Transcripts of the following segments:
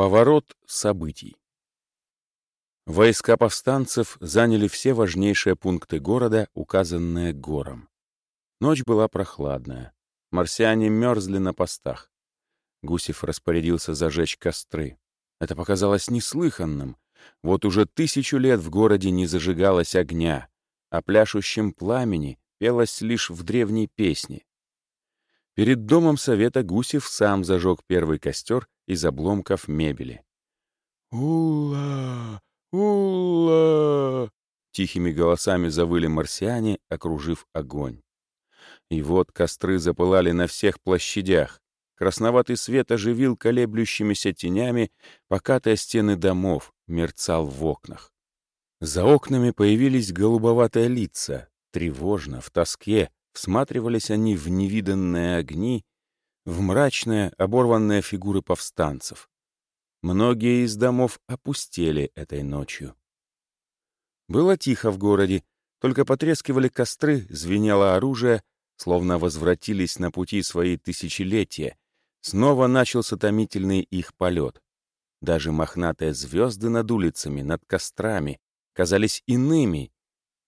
Поворот событий. Войска повстанцев заняли все важнейшие пункты города, указанные гором. Ночь была прохладная. Марсиане мерзли на постах. Гусев распорядился зажечь костры. Это показалось неслыханным. Вот уже тысячу лет в городе не зажигалось огня, а пляшущем пламени пелось лишь в древней песне. Перед домом совета Гусев сам зажег первый костер из обломков мебели. «Ула! Ула!» Тихими голосами завыли марсиане, окружив огонь. И вот костры запылали на всех площадях. Красноватый свет оживил колеблющимися тенями покатые стены домов, мерцал в окнах. За окнами появились голубоватые лица. Тревожно, в тоске, всматривались они в невиданные огни, в мрачные, оборванные фигуры повстанцев. Многие из домов опустели этой ночью. Было тихо в городе, только потрескивали костры, звенело оружие, словно возвратились на пути свои тысячелетия. Снова начался томительный их полет. Даже мохнатые звезды над улицами, над кострами казались иными.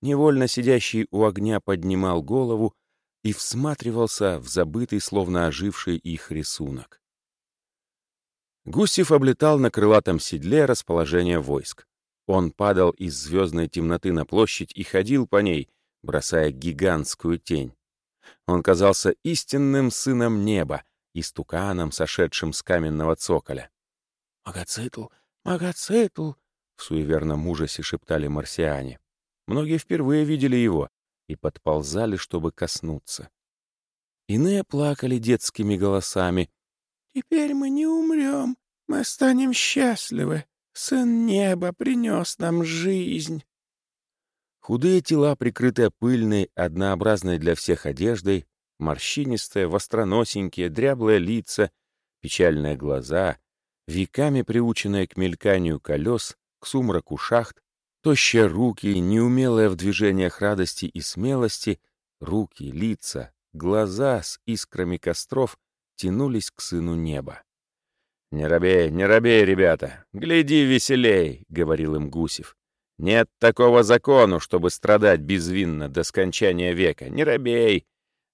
Невольно сидящий у огня поднимал голову и всматривался в забытый, словно оживший их рисунок. Гусев облетал на крылатом седле расположение войск. Он падал из звездной темноты на площадь и ходил по ней, бросая гигантскую тень. Он казался истинным сыном неба, истуканом, сошедшим с каменного цоколя. «Магоцитл! Магоцитл!» — в суеверном ужасе шептали марсиане. Многие впервые видели его и подползали, чтобы коснуться. Иные плакали детскими голосами. «Теперь мы не умрем, мы станем счастливы. Сын неба принес нам жизнь». Худые тела, прикрытые пыльной, однообразной для всех одеждой, морщинистые, востроносенькие, дряблые лица, печальные глаза, веками приученные к мельканию колес, к сумраку шахт, тощие руки, неумелые в движениях радости и смелости, руки, лица, глаза с искрами костров тянулись к сыну неба. «Не робей, не робей, ребята! Гляди веселей!» — говорил им Гусев. Нет такого закону, чтобы страдать безвинно до скончания века. Не робей.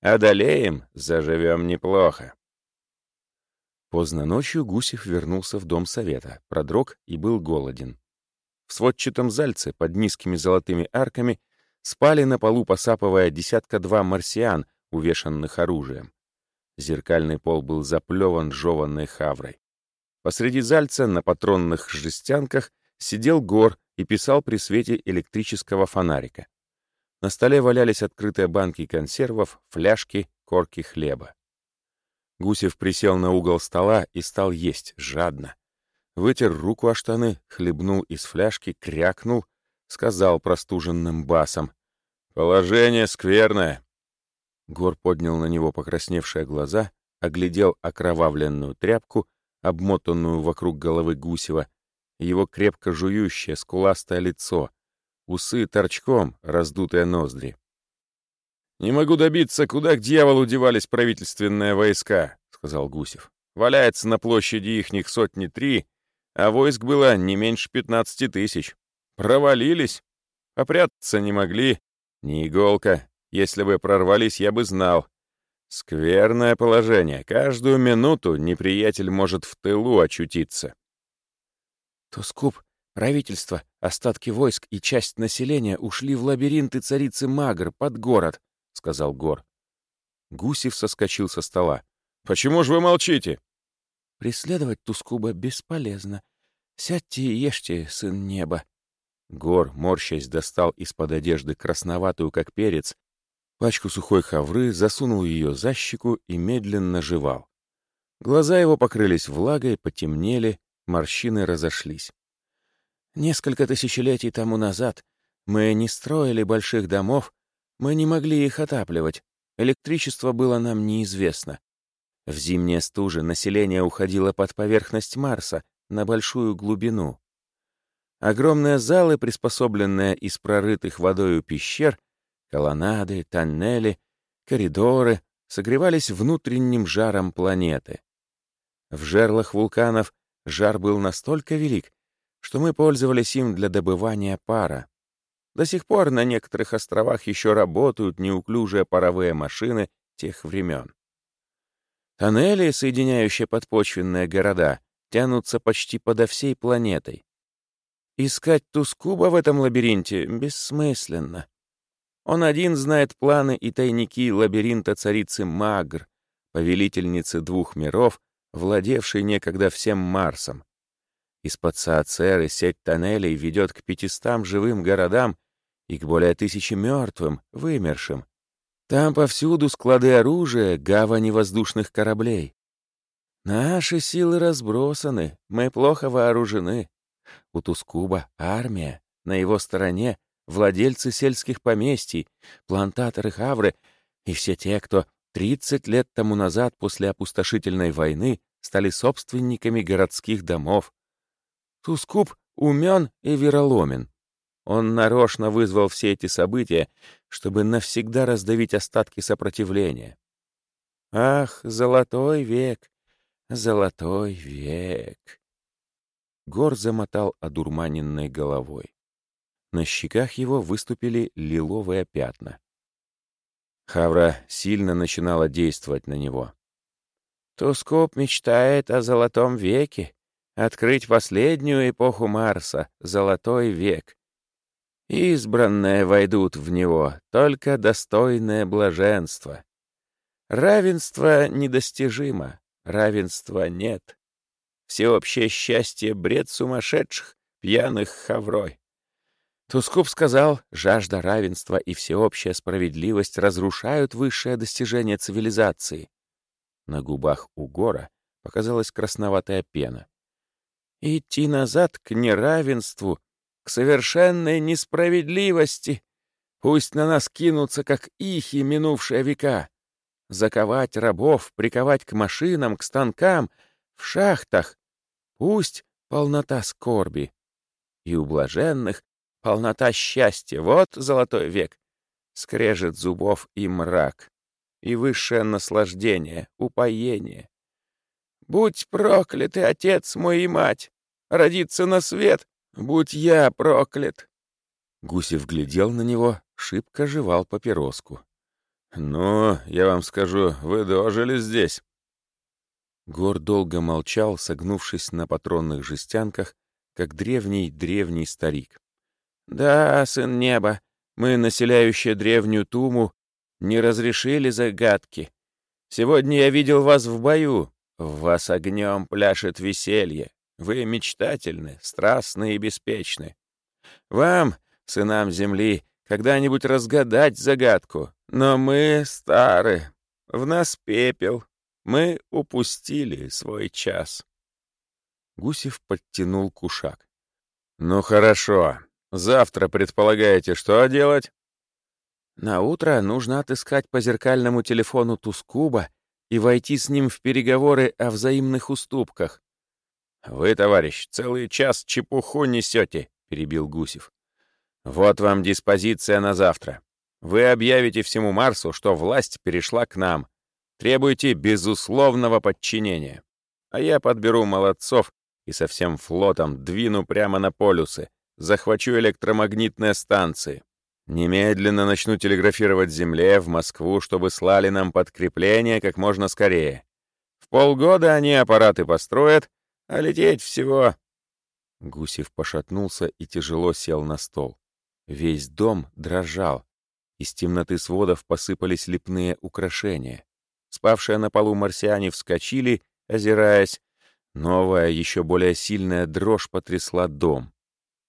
Одолеем, заживем неплохо. Поздно ночью Гусев вернулся в дом совета, продрог и был голоден. В сводчатом зальце под низкими золотыми арками спали на полу, посапывая десятка-два марсиан, увешанных оружием. Зеркальный пол был заплеван жеванной хаврой. Посреди зальца на патронных жестянках сидел гор и писал при свете электрического фонарика. На столе валялись открытые банки консервов, фляжки, корки хлеба. Гусев присел на угол стола и стал есть жадно. Вытер руку о штаны, хлебнул из фляжки, крякнул, сказал простуженным басом. «Положение скверное». Гор поднял на него покрасневшие глаза, оглядел окровавленную тряпку, обмотанную вокруг головы Гусева, его крепко жующее, скуластое лицо, усы торчком, раздутые ноздри. «Не могу добиться, куда к дьяволу девались правительственные войска», — сказал Гусев. «Валяется на площади ихних сотни три, а войск было не меньше пятнадцати тысяч. Провалились. Попрятаться не могли. Ни иголка. Если бы прорвались, я бы знал. Скверное положение. Каждую минуту неприятель может в тылу очутиться. Тускуп, правительство, остатки войск и часть населения ушли в лабиринты царицы Магр под город, — сказал Гор. Гусев соскочил со стола. «Почему же вы молчите?» «Преследовать Тускуба бесполезно. Сядьте и ешьте, сын неба». Гор, морщась, достал из-под одежды красноватую, как перец, пачку сухой хавры, засунул ее за щеку и медленно жевал. Глаза его покрылись влагой, потемнели, Морщины разошлись. Несколько тысячелетий тому назад мы не строили больших домов, мы не могли их отапливать, электричество было нам неизвестно. В зимние стужи население уходило под поверхность Марса на большую глубину. Огромные залы, приспособленные из прорытых водою пещер, колоннады, тоннели, коридоры, согревались внутренним жаром планеты. В жерлах вулканов жар был настолько велик, что мы пользовались им для добывания пара. До сих пор на некоторых островах еще работают неуклюжие паровые машины тех времен. Тоннели, соединяющие подпочвенные города, тянутся почти подо всей планетой. Искать Тускуба в этом лабиринте бессмысленно. Он один знает планы и тайники лабиринта царицы Магр, повелительницы двух миров, владевшей некогда всем Марсом. Из-под Саацеры сеть тоннелей ведет к пятистам живым городам и к более тысячи мертвым, вымершим. Там повсюду склады оружия, гавани воздушных кораблей. Наши силы разбросаны, мы плохо вооружены. У Тускуба армия, на его стороне владельцы сельских поместий, плантаторы Хавры и все те, кто 30 лет тому назад после опустошительной войны стали собственниками городских домов. Тускуб умен и вероломен. Он нарочно вызвал все эти события, чтобы навсегда раздавить остатки сопротивления. Ах, золотой век, золотой век! Гор замотал одурманенной головой. На щеках его выступили лиловые пятна. Хавра сильно начинала действовать на него. Тускоп мечтает о золотом веке, открыть последнюю эпоху Марса, золотой век. Избранные войдут в него, только достойное блаженство. Равенство недостижимо, равенства нет. Всеобщее счастье — бред сумасшедших, пьяных хаврой. Тускуп сказал, жажда равенства и всеобщая справедливость разрушают высшее достижение цивилизации. На губах у Гора показалась красноватая пена. Идти назад к неравенству к совершенной несправедливости. Пусть на нас кинутся, как ихи, минувшие века. Заковать рабов, приковать к машинам, к станкам, в шахтах. Пусть полнота скорби. И у блаженных полнота счастья. Вот золотой век. Скрежет зубов и мрак. И высшее наслаждение, упоение. Будь прокляты, отец мой и мать! Родиться на свет Будь я проклят!» Гусев глядел на него, шибко жевал папироску. «Ну, я вам скажу, вы дожили здесь». Гор долго молчал, согнувшись на патронных жестянках, как древний-древний старик. «Да, сын неба, мы, населяющие древнюю Туму, не разрешили загадки. Сегодня я видел вас в бою, в вас огнем пляшет веселье. Вы мечтательны, страстны и беспечны. Вам, сынам земли, когда-нибудь разгадать загадку. Но мы стары, в нас пепел. Мы упустили свой час. Гусев подтянул кушак. «Ну хорошо. Завтра предполагаете, что делать?» «На утро нужно отыскать по зеркальному телефону Тускуба и войти с ним в переговоры о взаимных уступках. «Вы, товарищ, целый час чепуху несете», — перебил Гусев. «Вот вам диспозиция на завтра. Вы объявите всему Марсу, что власть перешла к нам. Требуйте безусловного подчинения. А я подберу молодцов и со всем флотом двину прямо на полюсы, захвачу электромагнитные станции. Немедленно начну телеграфировать Земле в Москву, чтобы слали нам подкрепление как можно скорее. В полгода они аппараты построят, а лететь всего...» Гусев пошатнулся и тяжело сел на стол. Весь дом дрожал. Из темноты сводов посыпались лепные украшения. Спавшие на полу марсиане вскочили, озираясь. Новая, еще более сильная дрожь потрясла дом.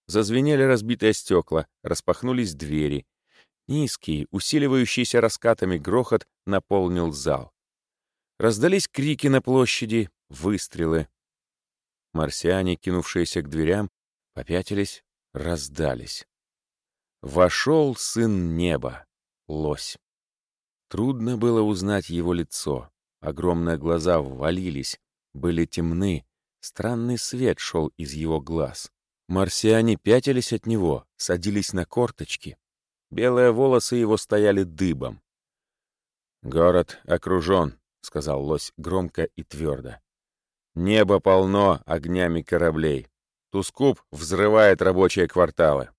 Зазвенели разбитые стекла, распахнулись двери. Низкий, усиливающийся раскатами грохот наполнил зал. Раздались крики на площади, выстрелы. Марсиане, кинувшиеся к дверям, попятились, раздались. Вошел сын неба, лось. Трудно было узнать его лицо. Огромные глаза ввалились, были темны, странный свет шел из его глаз. Марсиане пятились от него, садились на корточки. Белые волосы его стояли дыбом. «Город окружен», — сказал лось громко и твердо. Небо полно огнями кораблей. Тускуп взрывает рабочие кварталы.